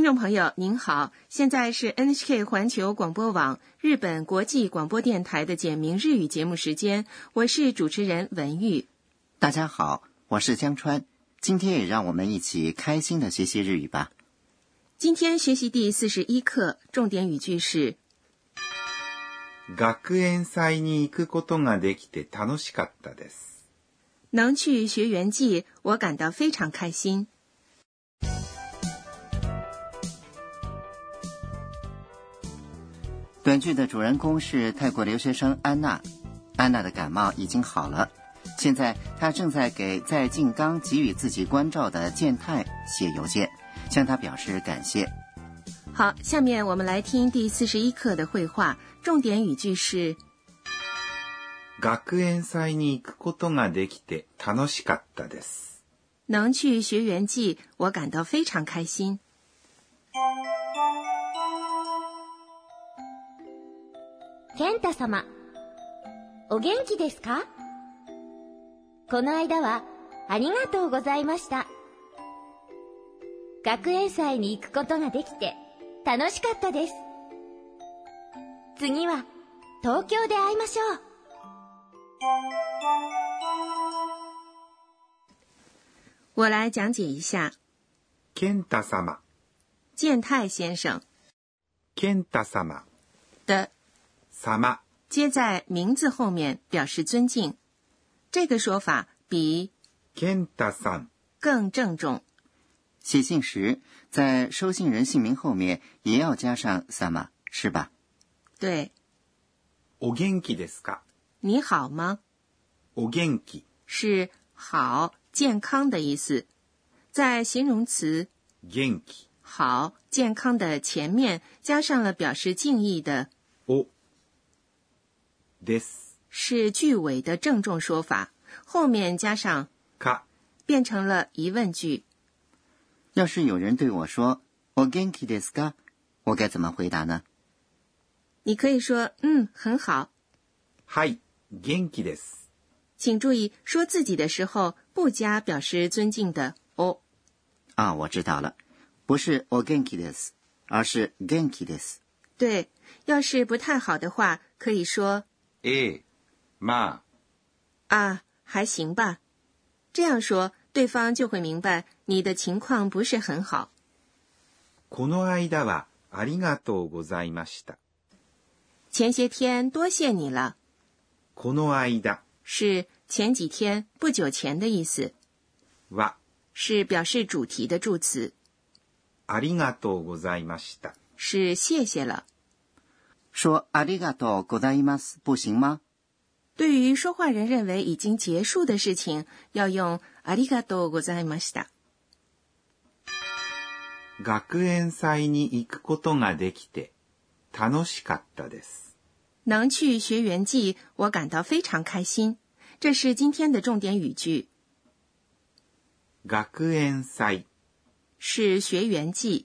听众朋友您好，现在是 NHK 环球广播网日本国际广播电台的简明日语节目时间，我是主持人文玉。大家好，我是江川，今天也让我们一起开心的学习日语吧。今天学习第四十一课，重点语句是学園祭に行くことができて楽しかったです。能去学园祭，我感到非常开心。 短剧的主人公是泰国留学生安娜，安娜的感冒已经好了，现在她正在给在静冈给予自己关照的健太写邮件，向他表示感谢。好，下面我们来听第四十一课的绘画，重点语句是学園祭に行くことができて楽しかったです。能去学园祭，我感到非常开心。 健太様、お元気ですか？この間はありがとうございました。学園祭に行くことができて楽しかったです。次は東京で会いましょう。我来讲解一下，健太様、健太先生健太様、的様、接在名字后面表示尊敬，这个说法比健太さん、更郑重。写信时，在收信人姓名后面也要加上 “sama”，是吧？对，お元気ですか你好吗？お元気、是好、健康的意思，在形容词元気、好、健康的前面加上了表示敬意的，お、 です、是句尾的郑重说法，后面加上か、变成了疑问句。要是有人对我说 “o genki desu ka”，我该怎么回答呢？你可以说嗯，很好。はい、元気です。请注意，说自己的时候不加表示尊敬的哦。啊，我知道了，不是 “o genki desu”，而是 “genki desu”。对，要是不太好的话，可以说 ええ、まあ、啊，还行吧。这样说，对方就会明白你的情况不是很好。この間はありがとうございました。前些天多谢你了，この間是前几天、不久前的意思，は是表示主题的助词，ありがとうございました。是谢谢了。 说“ありがとうございます”不行吗？对于说话人认为已经结束的事情，要用ありがとうございました。学園祭に行くことができて楽しかったです。能去学园祭，我感到非常开心。这是今天的重点语句，学園祭是学园祭，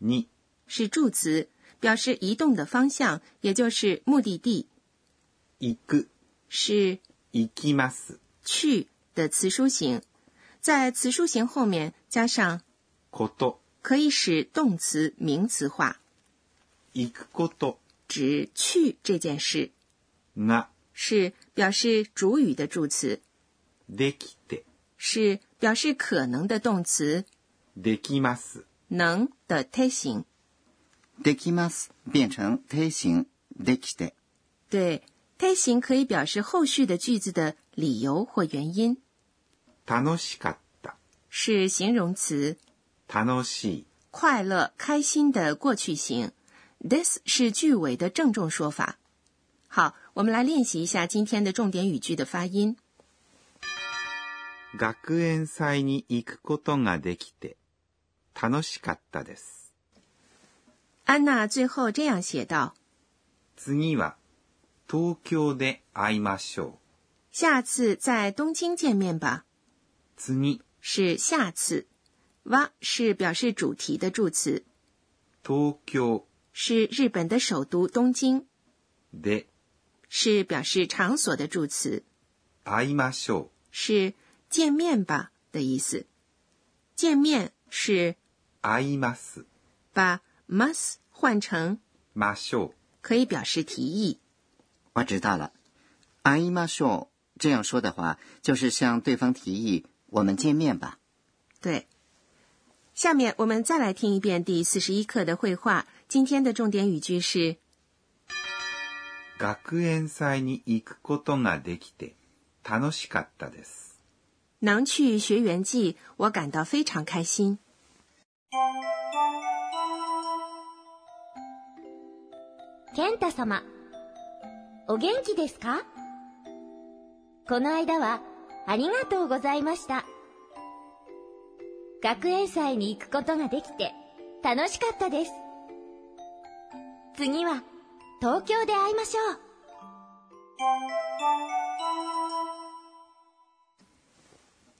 に是助词， 表示移动的方向，也就是目的地，行く、是行きます。去的词书形，在词书形后面加上こと、可以使动词名词化，行くこと指去这件事，が是表示主语的助词，できて、是表示可能的动词できます。能的推形。 できます变成推形できて。对，推形可以表示后续的句子的理由或原因，楽しかった、是形容词，楽しい、快乐、开心的过去形。This 是句尾的郑重说法。好，我们来练习一下今天的重点语句的发音。学園祭に行くことができて楽しかったです。 安娜最后这样写道次は東京で会いましょう。：“下次在东京见面吧。次、”是下次，哇是表示主题的助词，東京是日本的首都东京，で是表示场所的助词，会いましょう。是见面吧的意思。见面是会います。 把 must 换成ましょう。可以表示提议。我知道了。会いましょう这样说的话，就是向对方提议我们见面吧。对。下面我们再来听一遍第四十一课的绘画。今天的重点语句是学園祭に行くことができて楽しかったです。能去学园祭，我感到非常开心。 健太様、お元気ですか？この間はありがとうございました。学園祭に行くことができて楽しかったです。次は東京で会いましょう。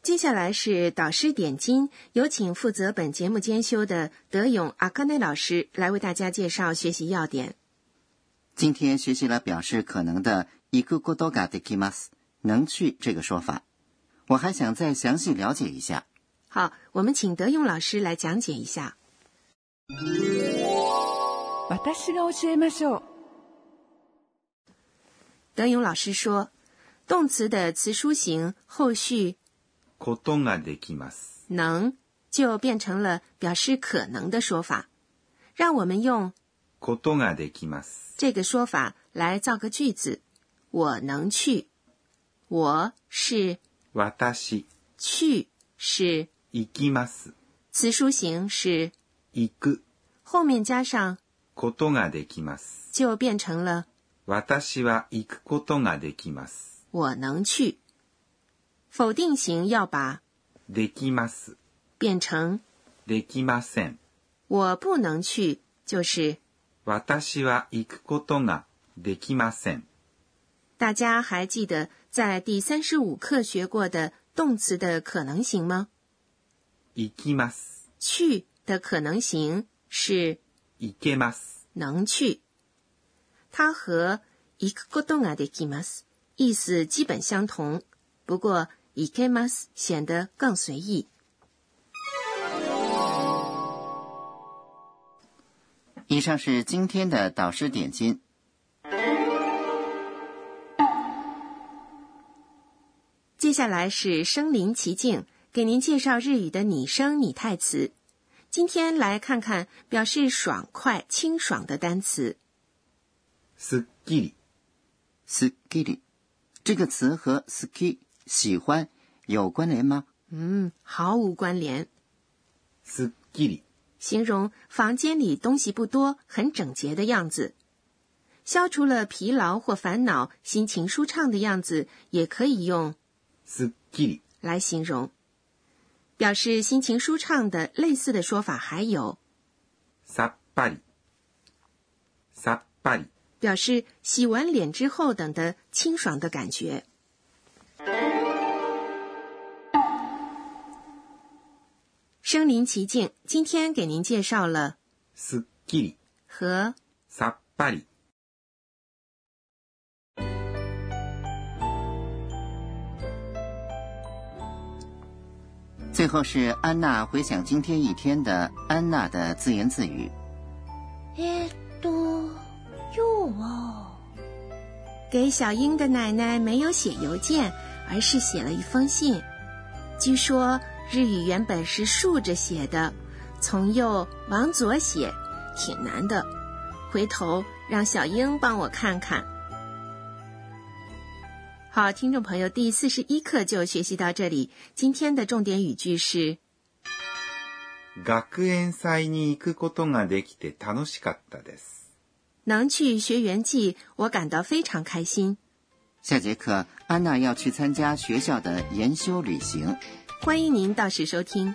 接下来是导师点睛，有请负责本节目监修的德勇阿卡内老师来为大家介绍学习要点。今天学习了表示可能的“行くことができます”能去这个说法，我还想再详细了解一下。好，我们请德勇老师来讲解一下。私が教えましょう。德勇老师说，动词的词书形后续ことができます。能就变成了表示可能的说法，让我们用 ことができます。这个说法来造个句子：我能去。我是私、去是行きます。词书形是行く后面加上ことができます。就变成了私は行くことができます。我能去。否定型要把できます。变成できません。我不能去，就是 私は行くことができません。大家还记得在第三十五课学过的动词的可能型吗？行きます。去的可能型是行けます。能去，它和行くことができます意思基本相同，不过行けます显得更随意。 以上是今天的导师点睛。接下来是身临其境，给您介绍日语的拟声拟态词。今天来看看表示爽快、清爽的单词。すっきり、すっきり这个词和 ski 喜欢有关联吗？嗯，毫无关联，すっきり、 形容房间里东西不多、很整洁的样子。消除了疲劳或烦恼、心情舒畅的样子，也可以用すっきり、来形容。表示心情舒畅的类似的说法还有さっぱり、さっぱり、表示洗完脸之后等的清爽的感觉。 身临其境，今天给您介紹了すっきり、和さっぱり。最后是安娜回想今天一天的安娜的自言自语。えーっと、今日は、给小英的奶奶没有写邮件，而是写了一封信。据说 日语原本是竖着写的，从右往左写，挺难的。回头让小英帮我看看。好，听众朋友，第四十一课就学习到这里。今天的重点语句是学園祭に行くことができて楽しかったです。能去学园祭，我感到非常开心。下节课，安娜要去参加学校的研修旅行。 欢迎您到时收听。